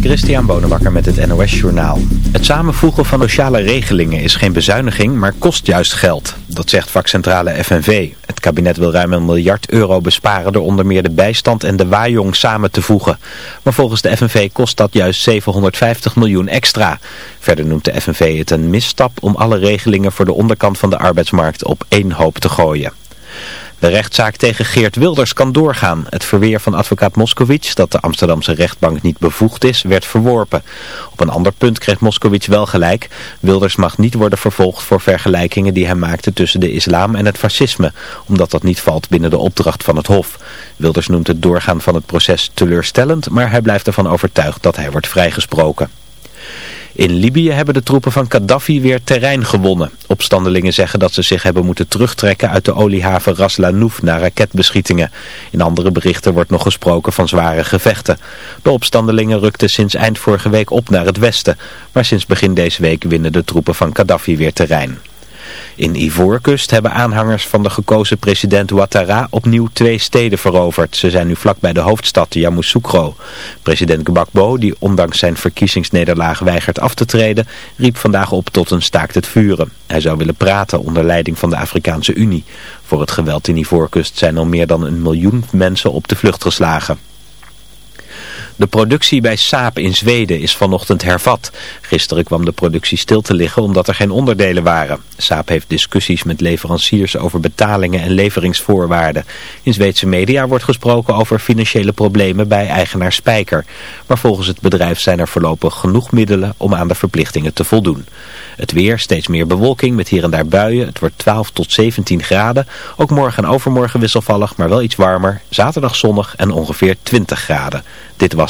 Christian Bonenbakker met het NOS Journaal. Het samenvoegen van sociale regelingen is geen bezuiniging, maar kost juist geld. Dat zegt vakcentrale FNV. Het kabinet wil ruim een miljard euro besparen door onder meer de bijstand en de waaijong samen te voegen. Maar volgens de FNV kost dat juist 750 miljoen extra. Verder noemt de FNV het een misstap om alle regelingen voor de onderkant van de arbeidsmarkt op één hoop te gooien. De rechtszaak tegen Geert Wilders kan doorgaan. Het verweer van advocaat Moskowitz dat de Amsterdamse rechtbank niet bevoegd is, werd verworpen. Op een ander punt kreeg Moskowitz wel gelijk. Wilders mag niet worden vervolgd voor vergelijkingen die hij maakte tussen de islam en het fascisme, omdat dat niet valt binnen de opdracht van het Hof. Wilders noemt het doorgaan van het proces teleurstellend, maar hij blijft ervan overtuigd dat hij wordt vrijgesproken. In Libië hebben de troepen van Gaddafi weer terrein gewonnen. Opstandelingen zeggen dat ze zich hebben moeten terugtrekken uit de oliehaven Ras Lanouf na raketbeschietingen. In andere berichten wordt nog gesproken van zware gevechten. De opstandelingen rukten sinds eind vorige week op naar het westen. Maar sinds begin deze week winnen de troepen van Gaddafi weer terrein. In Ivoorkust hebben aanhangers van de gekozen president Ouattara opnieuw twee steden veroverd. Ze zijn nu vlak bij de hoofdstad Yamoussoukro. President Gbagbo, die ondanks zijn verkiezingsnederlaag weigert af te treden, riep vandaag op tot een staakt het vuren. Hij zou willen praten onder leiding van de Afrikaanse Unie. Voor het geweld in Ivoorkust zijn al meer dan een miljoen mensen op de vlucht geslagen. De productie bij Saab in Zweden is vanochtend hervat. Gisteren kwam de productie stil te liggen omdat er geen onderdelen waren. Saab heeft discussies met leveranciers over betalingen en leveringsvoorwaarden. In Zweedse media wordt gesproken over financiële problemen bij eigenaar Spijker. Maar volgens het bedrijf zijn er voorlopig genoeg middelen om aan de verplichtingen te voldoen. Het weer, steeds meer bewolking met hier en daar buien. Het wordt 12 tot 17 graden. Ook morgen en overmorgen wisselvallig, maar wel iets warmer. Zaterdag zonnig en ongeveer 20 graden. Dit was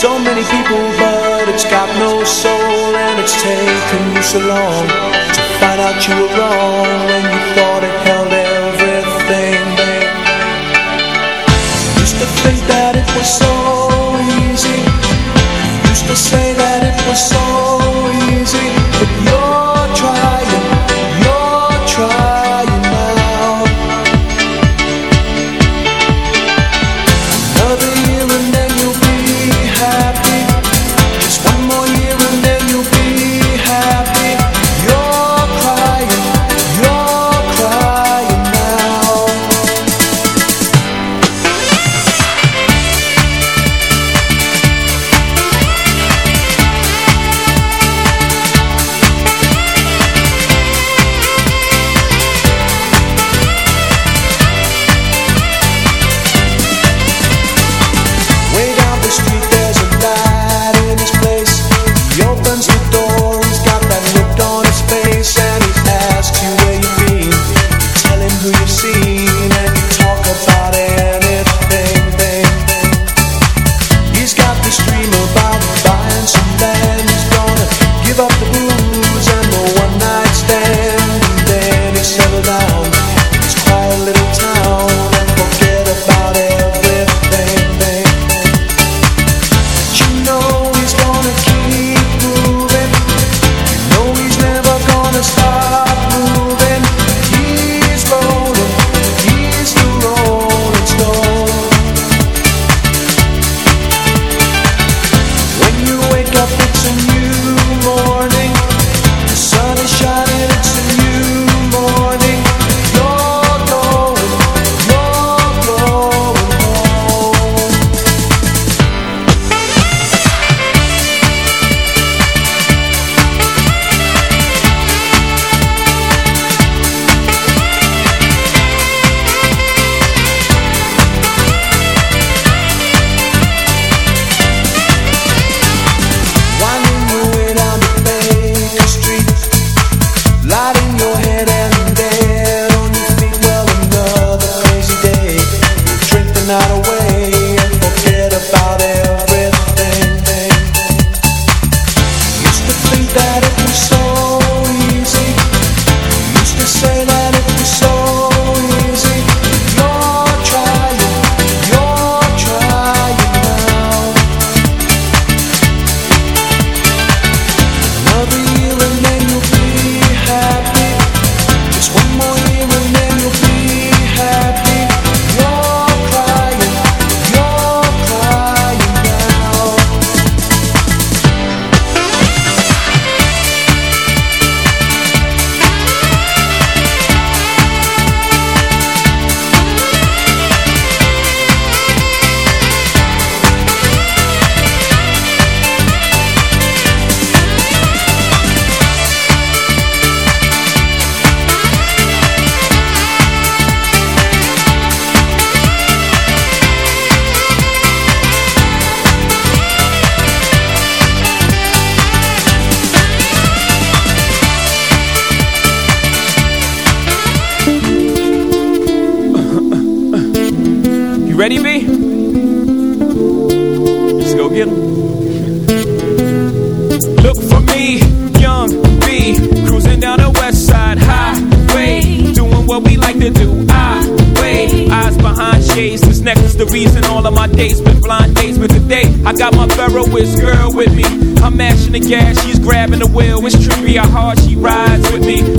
So many people, but it's got no soul And it's taken you so long.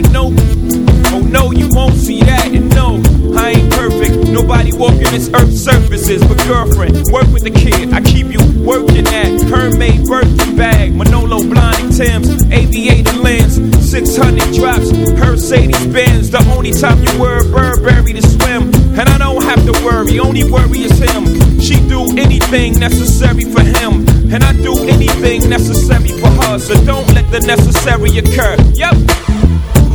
with no. Oh no, you won't see that. And no, I ain't perfect. Nobody walking this earth surfaces. But girlfriend, work with the kid. I keep you working at Hermès birthday bag. Manolo blinding Tim's, aviator lens, 600 drops, Mercedes Benz. The only time you wear Burberry to swim. And I don't have to worry, only worry is him. She do anything necessary for him. And I do anything necessary for her. So don't let the necessary occur. Yep.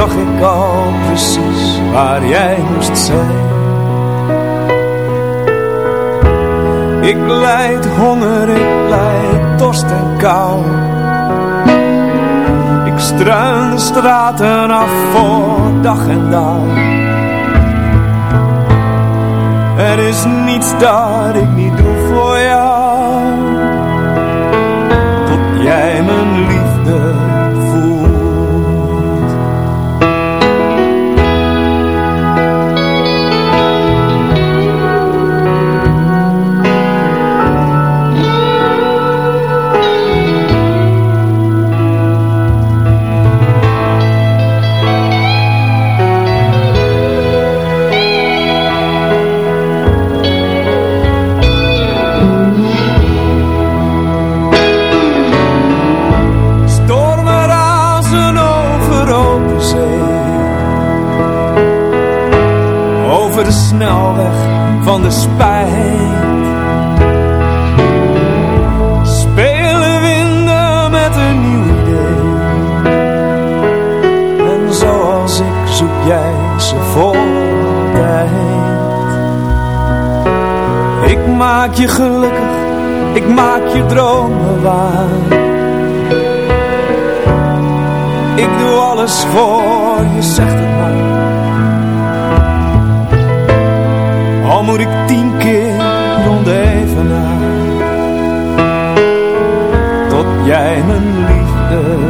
zag ik al precies waar jij moest zijn. Ik leid honger, ik leid dorst en kou. Ik struin de straten af voor dag en dag. Er is niets dat ik niet doe voor jou. De snelweg van de spijt. Spelen winden met een nieuw idee. En zoals ik zoek jij ze tijd. Ik maak je gelukkig, ik maak je dromen waar. Ik doe alles voor je, zegt het Al moet ik tien keer rond. Tot jij mijn liefde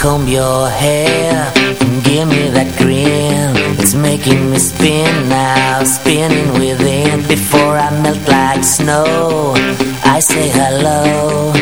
comb your hair. And give me that grin. It's making me spin now, spinning within. Before I melt like snow, I say hello.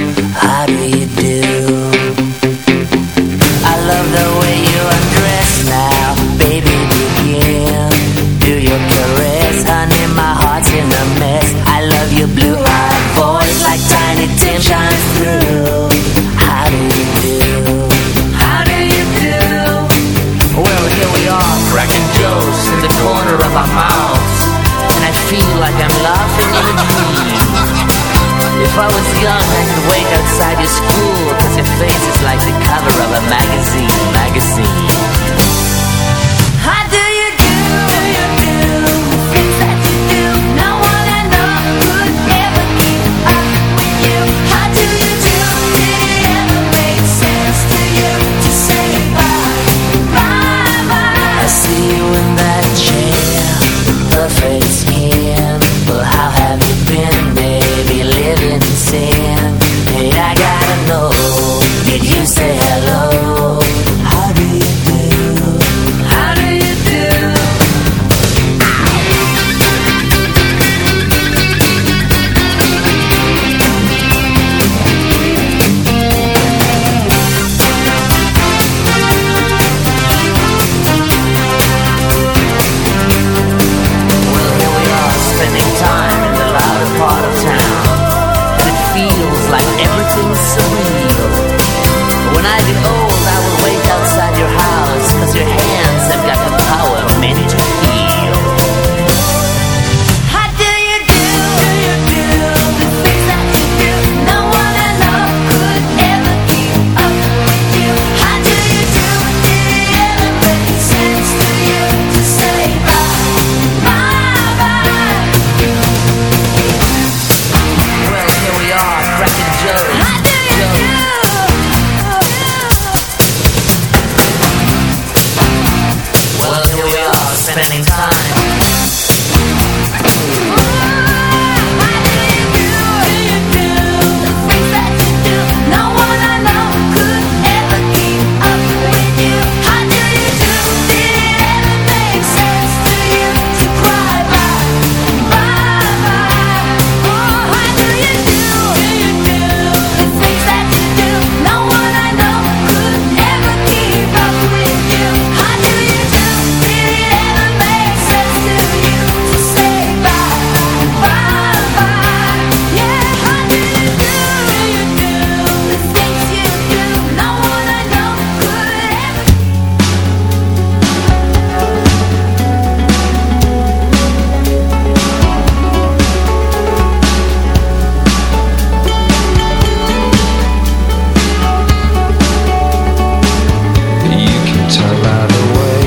turn right away.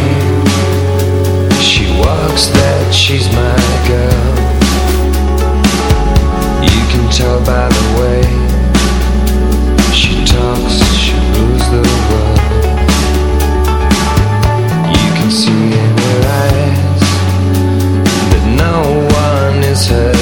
She walks that she's my girl. You can tell by the way she talks, she rules the world. You can see in her eyes that no one is her.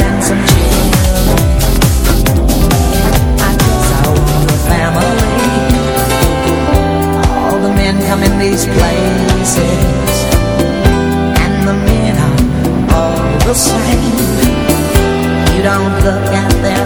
and some children I guess I want family. All the men come in these places. And the men are all the same. You don't look at them.